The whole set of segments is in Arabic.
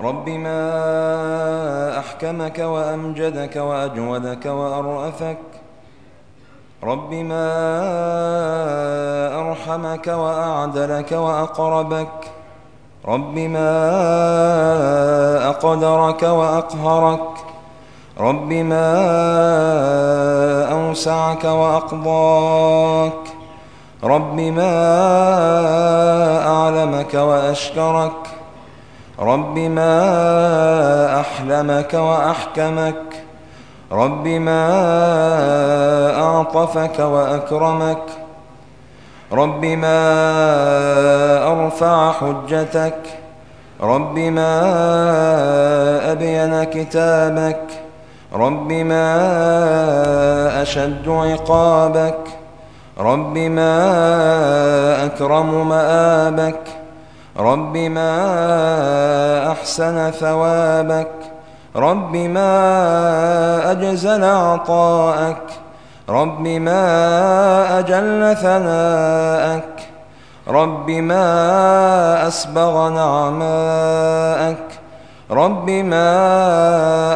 رب ما أحكمك وأمجدك وأجودك وأرأفك رب ما أرحمك وأعدلك وأقربك رب ما أقدرك وأقهرك رب ما أوسعك وأقضاك رب ما أعلمك وأشكرك رب ما أحلمك وأحكمك رب ما أعطفك وأكرمك رب ما أرفع حجتك رب ما أبين كتابك رب ما أشد عقابك رب ما أكرم مآبك رب ما أحسن ثوابك رب ما أجزل عطاءك رب ما أجل ثناءك رب ما أسبغ نعماءك رب ما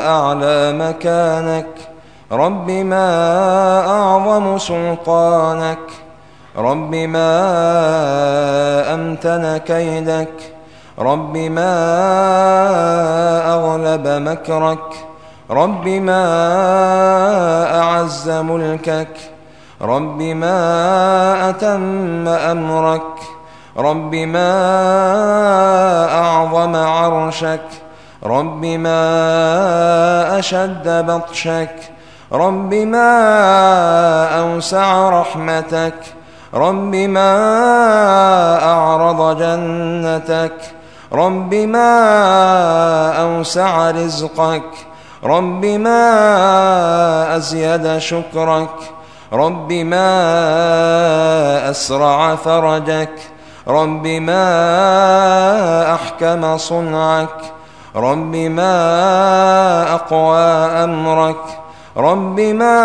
أعلى مكانك رب ما أعظم سلطانك رب ما أمتن كيدك رب ما أغلب مكرك رب ما أعز ملكك رب ما أتم أمرك رب ما أعظم عرشك رب ما أشد بطشك رب ما أوسع رحمتك رب ما أعرض جنتك رب ما أوسع رزقك رب ما أزيد شكرك رب ما أسرع فرجك رب ما أحكم صنعك رب ما أقوى أمرك رب ما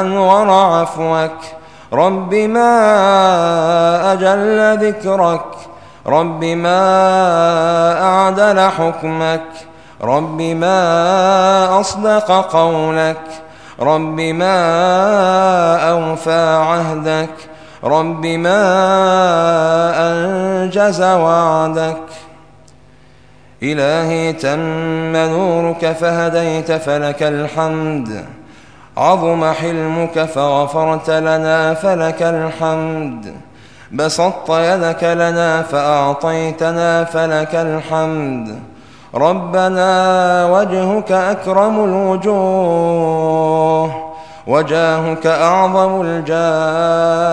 أنور عفوك رب ما أجل ذكرك رب ما أعدل حكمك رب ما أصدق قولك رب ما أوفى عهدك رب ما أنجز وعدك. إلهي تم نورك فهديت فلك الحمد. عظم حلمك فغفرت لنا فلك الحمد. بسطت يدك لنا فأعطيتنا فلك الحمد. ربنا وجهك أكرم الوجوه وجاهك أعظم الجاه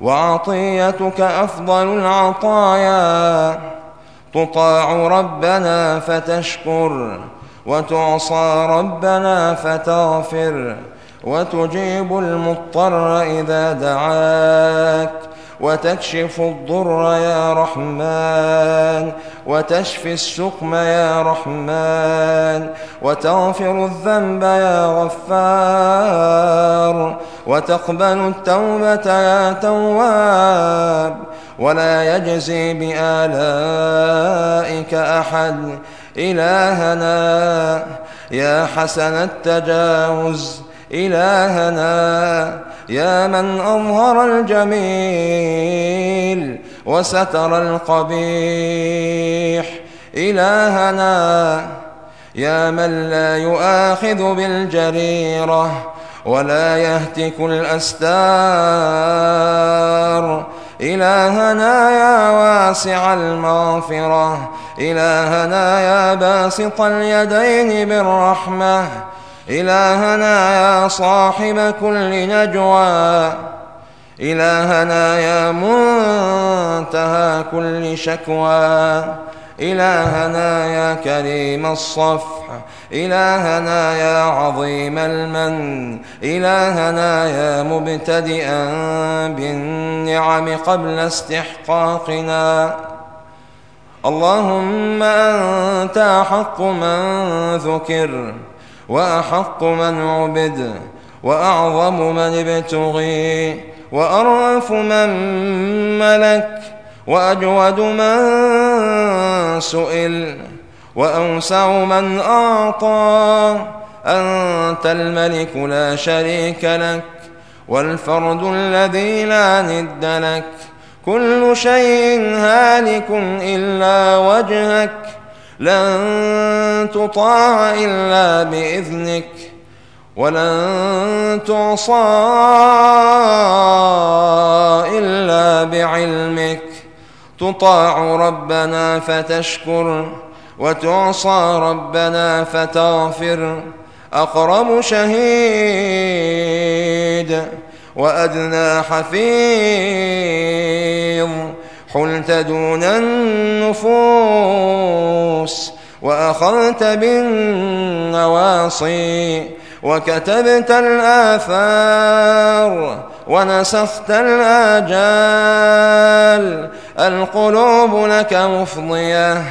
وعطيتك أفضل العطايا. تطاع ربنا فتشكر وتعصى ربنا فتغفر وتجيب المضطر إذا دعاك وتكشف الضر يا رحمن وتشفي السقم يا رحمن وتغفر الذنب يا غفار وتقبل التوبة يا تواب ولا يجزي بآلائك أحد إلهنا. يا حسن التجاوز إلهنا. يا من أظهر الجميل وستر القبيح إلهنا. يا من لا يؤاخذ بالجريرة ولا يهتك الأستار إلهنا يا واسع المغفرة. إلهنا يا باسط اليدين بالرحمة. إلهنا يا صاحب كل نجوى. إلهنا يا منتهى كل شكوى. إلهنا يا كريم الصفح إلهنا يا عظيم المن إلهنا يا مبتدئا بالنعم قبل استحقاقنا. اللهم أنت أحق من ذكر وأحق من عبد وأعظم من ابتغي وأرأف من ملك وأجود من سئل وأوسع من أعطى أنت الملك لا شريك لك والفرد الذي لا ند لك كل شيء هالك إلا وجهك لن تطاع إلا بإذنك ولن تعصى إلا بعلمك تطاع ربنا فتشكر وتعصى ربنا فتغفر. أقرب شهيد وأدنى حفيظ. حلت دون النفوس وأخذت بالنواصي. وكتبت الآثار ونسخت الآجال. القلوب لك مفضية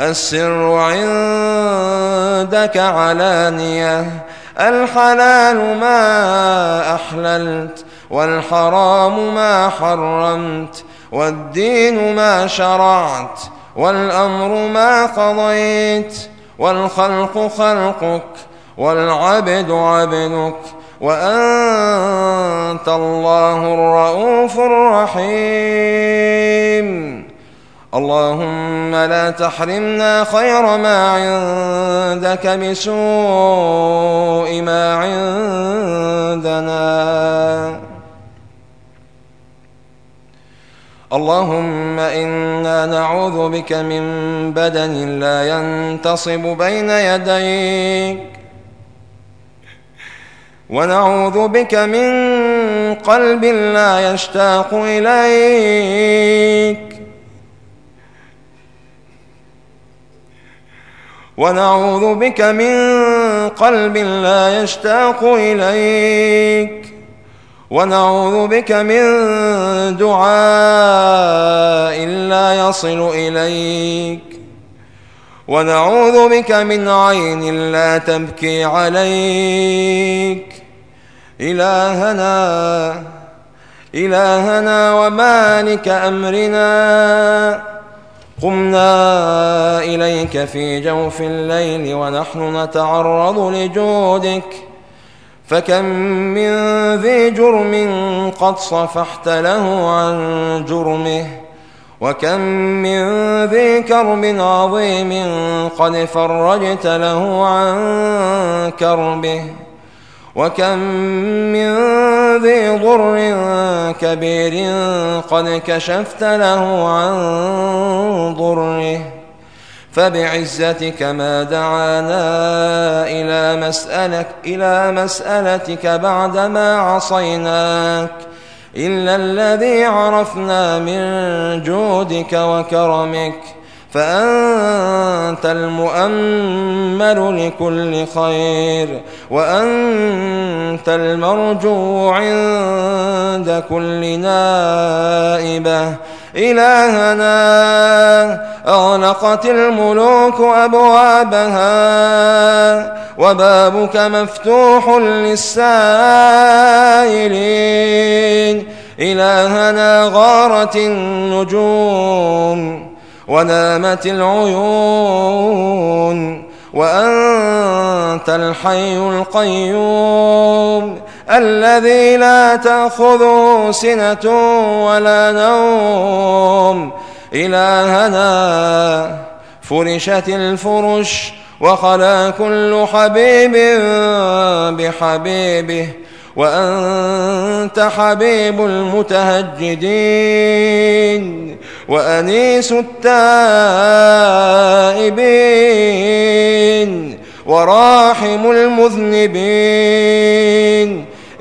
السر عندك علانية. الحلال ما أحللت والحرام ما حرمت والدين ما شرعت والأمر ما قضيت والخلق خلقك والعبد عبدك. وأنت الله الرؤوف الرحيم. اللهم لا تحرمنا خير ما عندك بسوء ما عندنا. اللهم إنا نعوذ بك من بدن لا ينتصب بين يديك. ونعوذ بك من قلب لا يشتاق إليك. ونعوذ بك من قلب لا يشتاق إليك. ونعوذ بك من دعاء لا يصل إليك. ونعوذ بك من عين لا تبكي عليك. إلهنا إلهنا ومالك أمرنا. قمنا إليك في جوف الليل ونحن نتعرض لجودك. فكم من ذي جرم قد صفحت له عن جرمه. وكم من ذي كرب عظيم قد فرجت له عن كربه وكم من ذي ضر كبير قد كشفت له عن ضره فبعزتك ما دعانا إلى مسألك إلى مسألتك بعدما عصيناك إلا الذي عرفنا من جودك وكرمك فأنت المؤمل لكل خير وأنت المرجو عند كل نائبة. إلهنا أغلقت الملوك أبوابها وبابك مفتوح للسائلين. إلهنا غارت النجوم. ونامت العيون وأنت الحي القيوم الذي لا تأخذه سنة ولا نوم إلهنا فرشت الفرش وخلا كل حبيب بحبيبه وأنت حبيب المتهجدين وأنيس التائبين وراحم المذنبين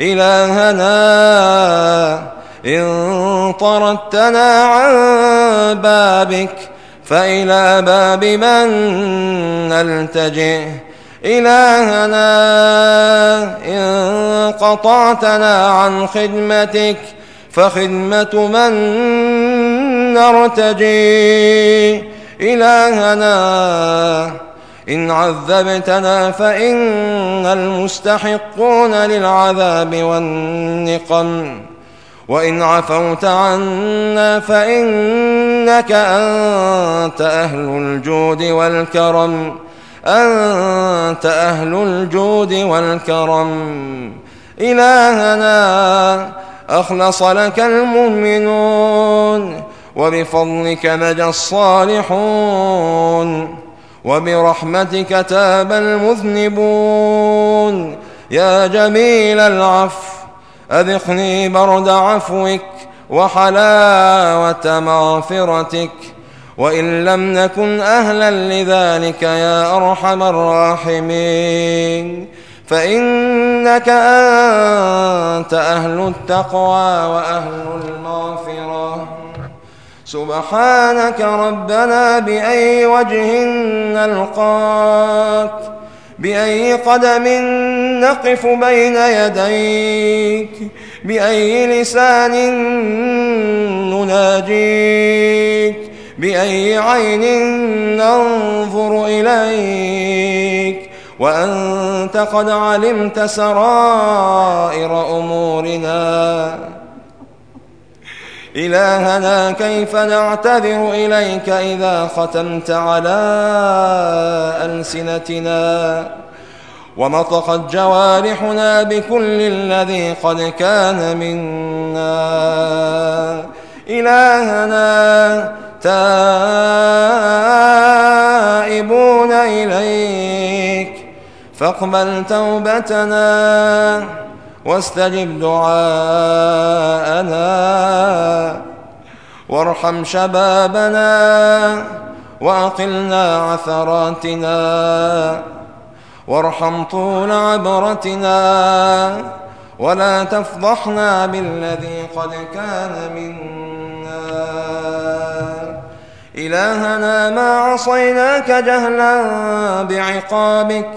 إلهنا إن طردتنا عن بابك فإلى باب من نلتجئ إلهنا إن قطعتنا عن خدمتك فخدمة من نرتجي؟ إلهنا إن عذبتنا فإن المستحقون للعذاب والنقم. وإن عفوت عنا فإن إنك أنت أهل الجود والكرم. أنت أهل الجود والكرم. إلهنا أخلص لك المؤمنون وبفضلك نجى الصالحون وبرحمتك تاب المذنبون. يا جميل العفو أذقني برد عفوك وحلاوة مغفرتك. وإن لم نكن أهلا لذلك يا أرحم الراحمين. فإنك أنت أهل التقوى وأهل المغفرة. سبحانك ربنا بأي وجه نلقاك بأي قدم نقف بين يديك بأي لسان نناجيك. بأي عين ننظر إليك وأنت قد علمت سرائر أمورنا. إلهنا كيف نعتذر إليك إذا ختمت على ألسنتنا؟ ومطقت جوارحنا بكل الذي قد كان منا. إلهنا تائبون إليك فاقبل توبتنا واستجب دعاءنا وارحم شبابنا وأقلنا عثراتنا وارحم طول عبرتنا ولا تفضحنا بالذي قد كان منا إلهنا ما عصيناك جهلا بعقابك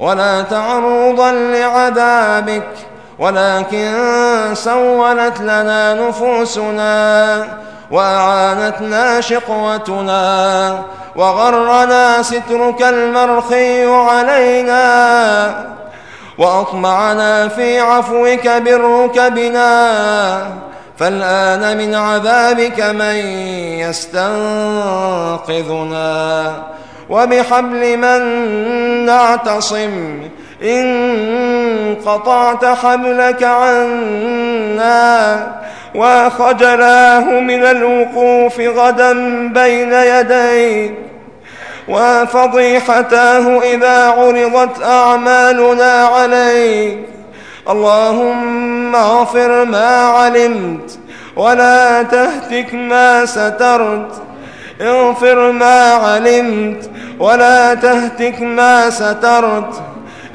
ولا تعرضا لعذابك ولكن سولت لنا نفوسنا وأعانتنا شقوتنا وغرنا سترك المرخي علينا وأطمعنا في عفوك برك بنا فالآن من عذابك من يستنقذنا. وبحبل من نعتصم. إن قطعت حبلك عنا وخجلاه من الوقوف غدا بين يديك. وفضيحتاه إذا عرضت أعمالنا عليك. اللهم اغفر ما علمت ولا تهتك ما سترت. اغفر ما علمت ولا تهتك ما سترت.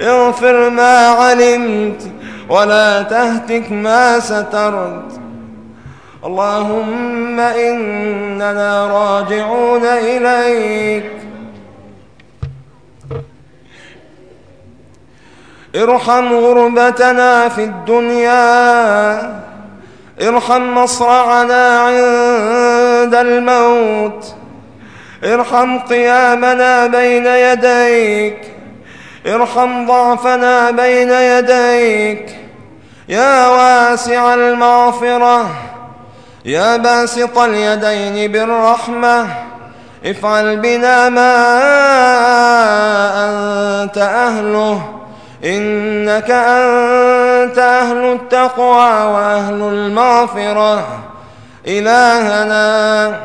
اغفر ما علمت ولا تهتك ما سترت. اللهم إننا راجعون إليك. ارحم غربتنا في الدنيا ارحم مصرعنا عند الموت ارحم قيامنا بين يديك ارحم ضعفنا بين يديك. يا واسع المغفرة يا باسط اليدين بالرحمة افعل بنا ما أنت أهله. إنك أنت أهل التقوى وأهل المغفرة. إلهنا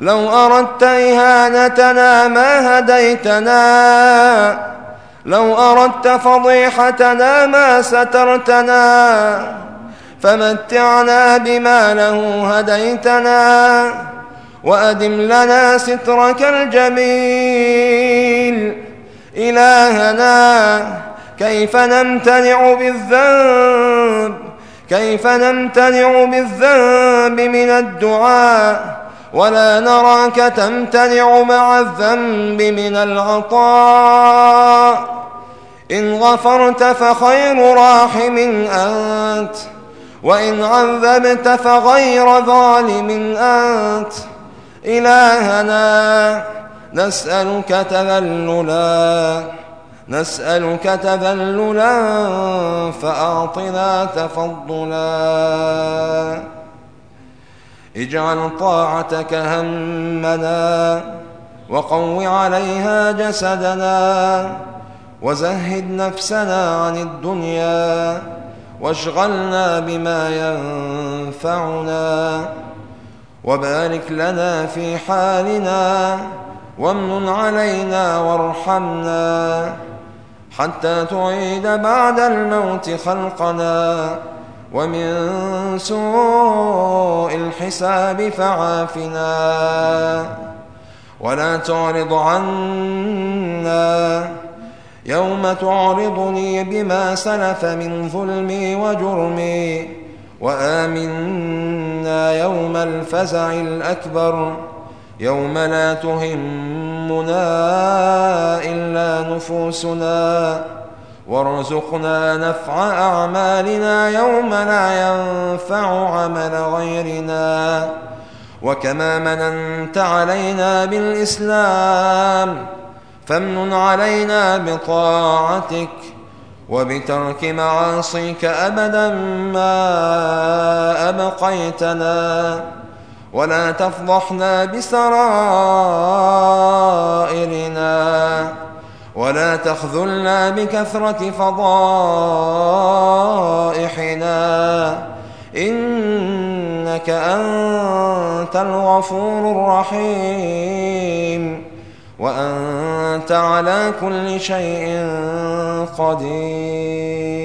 لو أردت إهانتنا ما هديتنا. لو أردت فضيحتنا ما سترتنا. فمتعنا بما له هديتنا. وأدم لنا سترك الجميل. إلهنا كيف نمتنع بالذنب؟ كيف نمتنع بالذنب من الدعاء؟ ولا نراك تمتنع مع الذنب من العطاء. إن غفرت فخير راحم أنت وإن عذبت فغير ظالم أنت. إلهنا نسألك تذللا. نسألك تذللا فأعطنا تفضلا. اجعل طاعتك همنا وقو عليها جسدنا وزهد نفسنا عن الدنيا واشغلنا بما ينفعنا وبارك لنا في حالنا وامن علينا وارحمنا. حتى تعيد بعد الموت خلقنا. ومن سوء الحساب فعافنا. ولا تعرض عنا. يوم تعرضني بما سلف من ظلمي وجرمي. وآمنا يوم الفزع الأكبر. يوم لا تهمنا إلا نفوسنا وارزقنا نفع أعمالنا يوم لا ينفع عمل غيرنا وكما مننت علينا بالإسلام فامن علينا بطاعتك وبترك معاصيك أبدا ما أبقيتنا ولا تفضحنا بسرائرنا ولا تخذلنا بكثرة فضائحنا إنك أنت الغفور الرحيم وأنت على كل شيء قدير